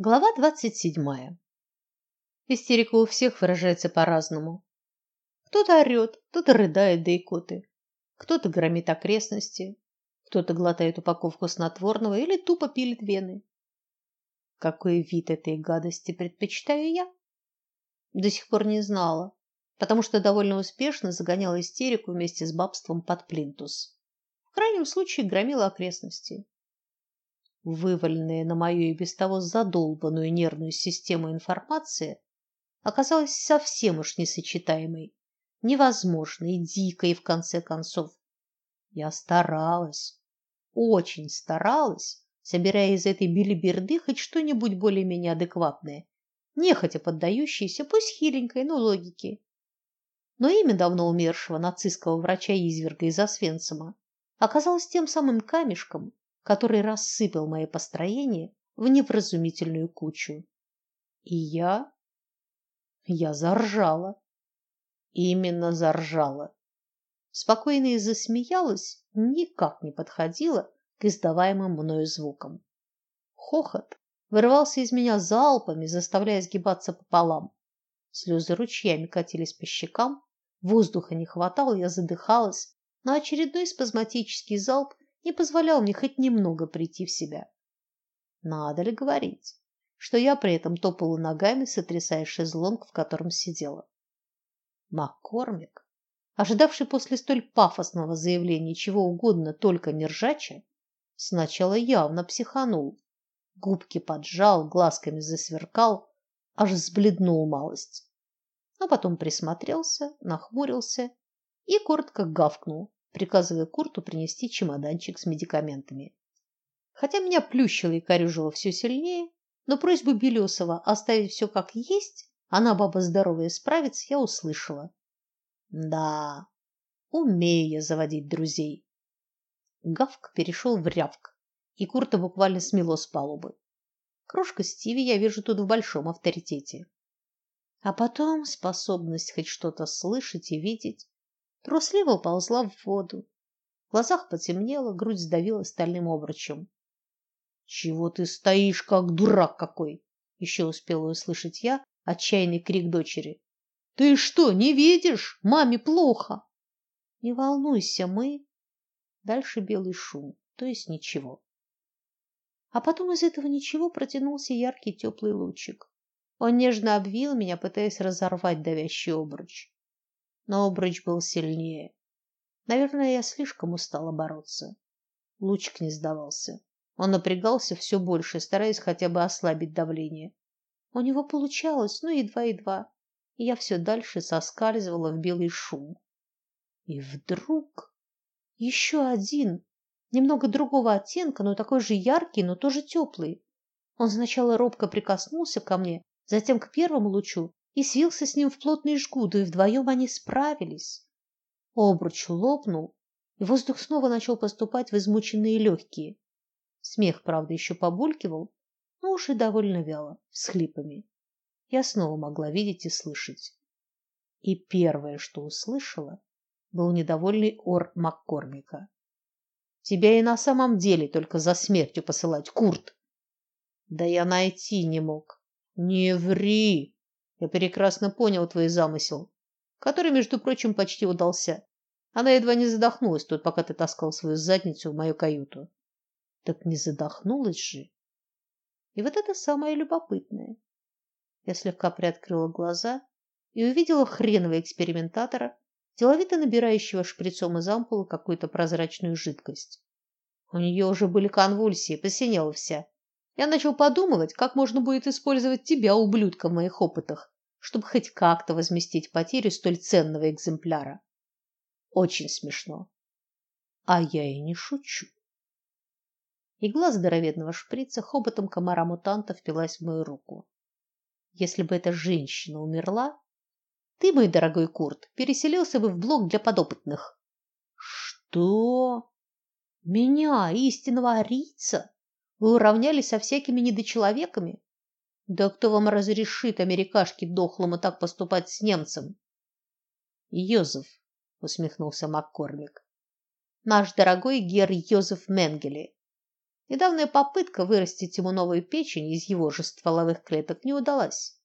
Глава двадцать седьмая. Истерика у всех выражается по-разному. Кто-то орет, кто-то рыдает до икоты, кто-то громит окрестности, кто-то глотает упаковку снотворного или тупо пилит вены. Какой вид этой гадости предпочитаю я? До сих пор не знала, потому что довольно успешно загоняла истерику вместе с бабством под плинтус. В крайнем случае громила окрестности вываленная на мою и без того задолбанную нервную систему информация, оказалась совсем уж несочетаемой, невозможной, дикой в конце концов. Я старалась, очень старалась, собирая из этой билиберды хоть что-нибудь более-менее адекватное, нехотя поддающееся, пусть хиленькой, но логике. Но имя давно умершего нацистского врача-изверга из Освенцима оказалось тем самым камешком, который рассыпал мои построения в невразумительную кучу. И я я заржала. Именно заржала. Спокойно и засмеялась никак не подходила к издаваемым мною звукам. Хохот вырывался из меня залпами, заставляя сгибаться пополам. Слезы ручьями катились по щекам, воздуха не хватало, я задыхалась, но очередной спазматический залп не позволял мне хоть немного прийти в себя. Надо ли говорить, что я при этом топала ногами, сотрясая шезлонг, в котором сидела. Маккормик, ожидавший после столь пафосного заявления чего угодно, только не ржача, сначала явно психанул, губки поджал, глазками засверкал, аж сбледнул малость. А потом присмотрелся, нахмурился и коротко гавкнул, приказывая Курту принести чемоданчик с медикаментами. Хотя меня плющило и корюжило все сильнее, но просьбу Белесова оставить все как есть, она баба здоровая справится, я услышала. Да, умею я заводить друзей. Гавк перешел в рявк, и Курта буквально смело с палубы. Крошка Стиви я вижу тут в большом авторитете. А потом способность хоть что-то слышать и видеть трусливо уползла в воду. В глазах потемнело, грудь сдавила стальным обручем. Чего ты стоишь, как дурак какой? Еще успела услышать я отчаянный крик дочери. Ты что, не видишь? Маме плохо. Не волнуйся, мы Дальше белый шум, то есть ничего. А потом из этого ничего протянулся яркий теплый лучик. Он нежно обвил меня, пытаясь разорвать давящий обруч но обруч был сильнее. Наверное, я слишком устала бороться. Лучик не сдавался. Он напрягался все больше, стараясь хотя бы ослабить давление. У него получалось, но едва-едва, и я все дальше соскальзывала в белый шум. И вдруг еще один, немного другого оттенка, но такой же яркий, но тоже теплый. Он сначала робко прикоснулся ко мне, затем к первому лучу, и свился с ним в плотный жгут, и вдвоем они справились. Обруч лопнул, и воздух снова начал поступать в измученные легкие. Смех, правда, еще побулькивал, но уже довольно вяло, с хлипами. Я снова могла видеть и слышать. И первое, что услышала, был недовольный ор Маккормика. Тебя и на самом деле только за смертью посылать, Курт. Да я найти не мог. Не ври, я прекрасно понял твой замысел, который, между прочим, почти удался. Она едва не задохнулась тут, пока ты таскал свою задницу в мою каюту. Так не задохнулась же. И вот это самое любопытное. Я слегка приоткрыла глаза и увидела хренового экспериментатора, деловито набирающего шприцом из ампулы какую-то прозрачную жидкость. У нее уже были конвульсии, посинела вся. Я начал подумывать, как можно будет использовать тебя, ублюдка, в моих опытах, чтобы хоть как-то возместить потерю столь ценного экземпляра. Очень смешно. А я и не шучу. Игла здоровенного шприца хоботом комара-мутанта впилась в мою руку. Если бы эта женщина умерла, ты, мой дорогой Курт, переселился бы в блок для подопытных. Что? Меня, истинного арийца, вы уравняли со всякими недочеловеками? Да кто вам разрешит, америкашке дохлому, так поступать с немцем? Йозеф, усмехнулся Маккормик. Наш дорогой гер Йозеф Менгеле. Недавняя попытка вырастить ему новую печень из его же стволовых клеток не удалась.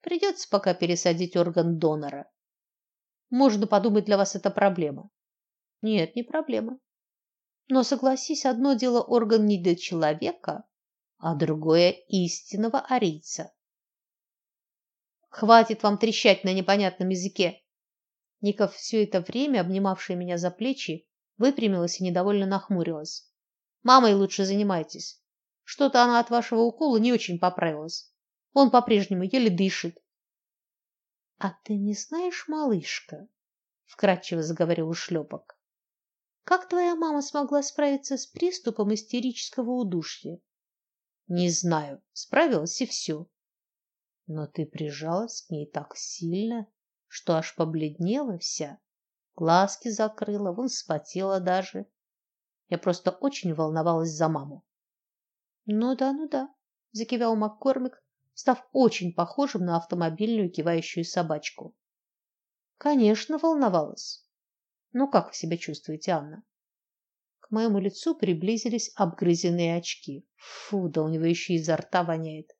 Придется пока пересадить орган донора. Можно подумать, для вас это проблема. Нет, не проблема. Но согласись, одно дело орган не для человека, а другое истинного арийца. Хватит вам трещать на непонятном языке. Ников все это время, обнимавшая меня за плечи, выпрямилась и недовольно нахмурилась. Мамой лучше занимайтесь. Что-то она от вашего укола не очень поправилась. Он по-прежнему еле дышит. А ты не знаешь, малышка, вкратчиво заговорил шлепок, как твоя мама смогла справиться с приступом истерического удушья? Не знаю, справилась и все. Но ты прижалась к ней так сильно, что аж побледнела вся, глазки закрыла, вон вспотела даже. Я просто очень волновалась за маму. Ну да, ну да, закивал Маккормик, став очень похожим на автомобильную кивающую собачку. Конечно, волновалась. Ну как вы себя чувствуете, Анна? К моему лицу приблизились обгрызенные очки. Фу, да у него еще изо рта воняет.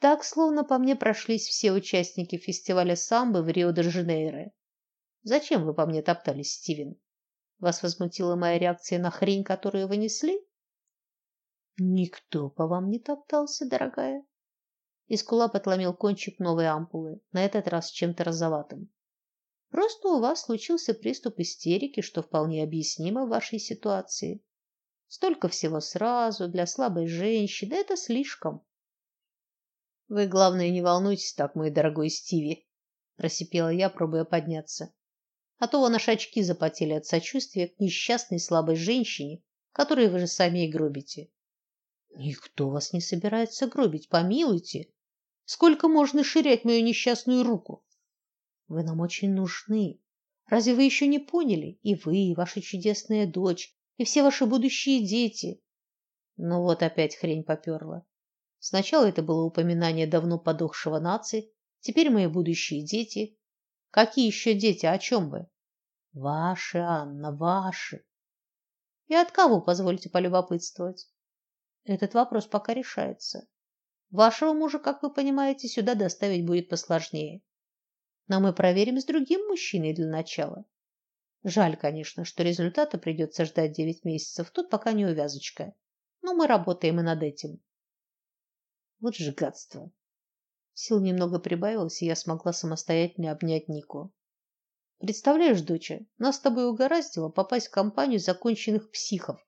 Так словно по мне прошлись все участники фестиваля самбо в Рио-де-Жанейро. Зачем вы по мне топтались, Стивен? Вас возмутила моя реакция на хрень, которую вы несли? Никто по вам не топтался, дорогая. Искула подломил кончик новой ампулы, на этот раз чем-то розоватым. Просто у вас случился приступ истерики, что вполне объяснимо в вашей ситуации. Столько всего сразу для слабой женщины это слишком. Вы, главное, не волнуйтесь так, мой дорогой Стиви, просипела я, пробуя подняться а то вон наши очки запотели от сочувствия к несчастной слабой женщине, которой вы же сами и гробите. Никто вас не собирается гробить, помилуйте. Сколько можно ширять мою несчастную руку? Вы нам очень нужны. Разве вы еще не поняли? И вы, и ваша чудесная дочь, и все ваши будущие дети. Ну вот опять хрень поперла. Сначала это было упоминание давно подохшего нации, теперь мои будущие дети, Какие еще дети? О чем вы? Ваши, Анна, ваши. И от кого, позвольте полюбопытствовать? Этот вопрос пока решается. Вашего мужа, как вы понимаете, сюда доставить будет посложнее. Но мы проверим с другим мужчиной для начала. Жаль, конечно, что результата придется ждать девять месяцев. Тут пока не увязочка. Но мы работаем и над этим. Вот же гадство. Сил немного прибавилось, и я смогла самостоятельно обнять Нику. Представляешь, доча, нас с тобой угораздило попасть в компанию законченных психов,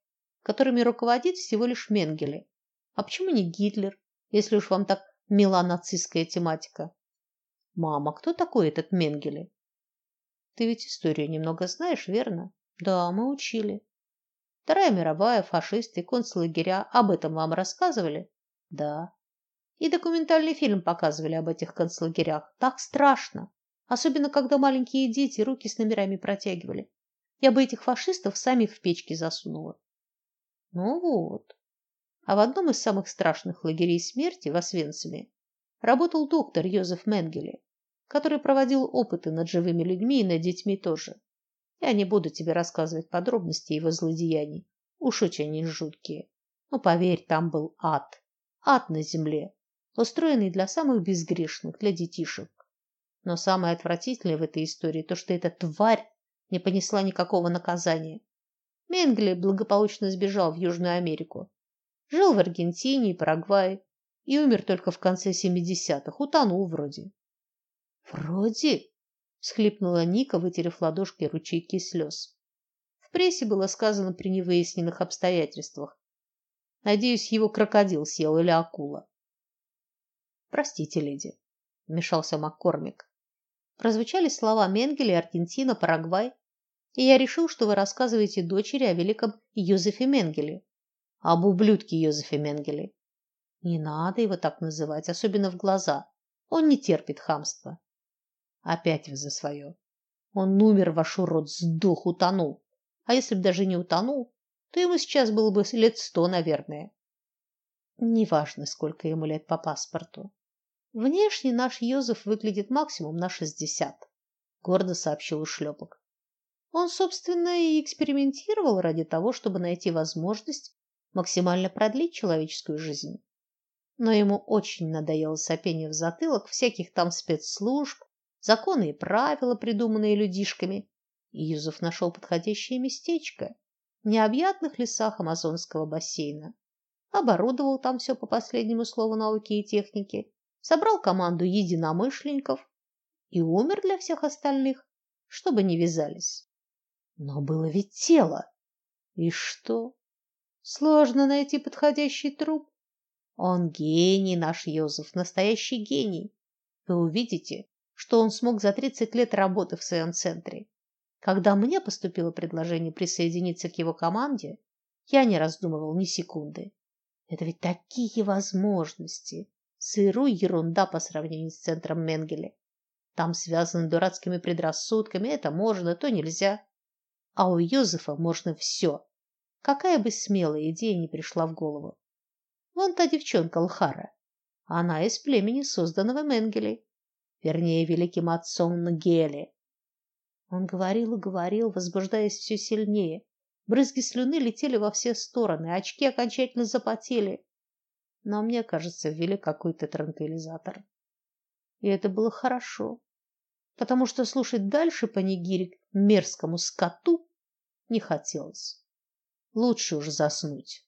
которыми руководит всего лишь Менгеле. А почему не Гитлер, если уж вам так мила нацистская тематика? Мама, кто такой этот Менгеле? Ты ведь историю немного знаешь, верно? Да, мы учили. Вторая мировая, фашисты, концлагеря, об этом вам рассказывали? Да. И документальный фильм показывали об этих концлагерях. Так страшно, особенно когда маленькие дети руки с номерами протягивали. Я бы этих фашистов самих в печки засунула. Ну вот. А в одном из самых страшных лагерей смерти в Освенциме работал доктор Йозеф Менгеле, который проводил опыты над живыми людьми и над детьми тоже. Я не буду тебе рассказывать подробности его злодеяний. Уж очень они жуткие. Но поверь, там был ад. Ад на земле устроенный для самых безгрешных, для детишек. Но самое отвратительное в этой истории то, что эта тварь не понесла никакого наказания. Менгли благополучно сбежал в Южную Америку. Жил в Аргентине и Парагвае и умер только в конце семидесятых, утонул вроде. Вроде, всхлипнула Ника, вытерев ладошкой ручейки слез. В прессе было сказано при невыясненных обстоятельствах. Надеюсь, его крокодил съел или акула. Простите, леди, вмешался Маккормик. Прозвучали слова Менгеле, Аргентина, Парагвай, и я решил, что вы рассказываете дочери о великом Йозефе Менгеле, об ублюдке Йозефе Менгеле. Не надо его так называть, особенно в глаза. Он не терпит хамства. Опять вы за свое. Он умер, ваш урод, сдох, утонул. А если бы даже не утонул, то ему сейчас было бы лет сто, наверное. Неважно, сколько ему лет по паспорту. Внешне наш Йозеф выглядит максимум на шестьдесят, гордо сообщил Шлепок. Он, собственно, и экспериментировал ради того, чтобы найти возможность максимально продлить человеческую жизнь. Но ему очень надоело сопение в затылок всяких там спецслужб, законы и правила, придуманные людишками, и Юзеф нашел подходящее местечко в необъятных лесах амазонского бассейна. Оборудовал там все по последнему слову науки и техники, собрал команду единомышленников и умер для всех остальных, чтобы не вязались. Но было ведь тело. И что? Сложно найти подходящий труп. Он гений наш Йозеф, настоящий гений. Вы увидите, что он смог за 30 лет работы в своем центре. Когда мне поступило предложение присоединиться к его команде, я не раздумывал ни секунды. Это ведь такие возможности. Сыру ерунда по сравнению с центром Менгеле. Там связано дурацкими предрассудками, это можно, то нельзя. А у Йозефа можно все. Какая бы смелая идея ни пришла в голову. Вон та девчонка Лхара. Она из племени, созданного Менгеле, вернее, великим отцом Нгеле. Он говорил и говорил, возбуждаясь все сильнее. Брызги слюны летели во все стороны, очки окончательно запотели. Но мне кажется, ввели какой-то транквилизатор. И это было хорошо, потому что слушать дальше по нигире мерзкому скоту не хотелось. Лучше уж заснуть.